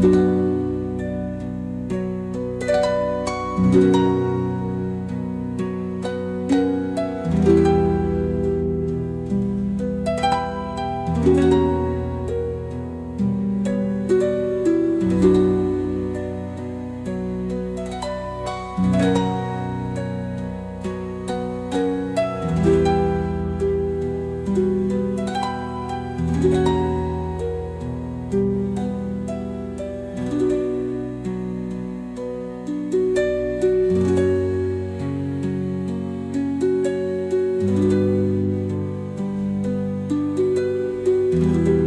thank you. You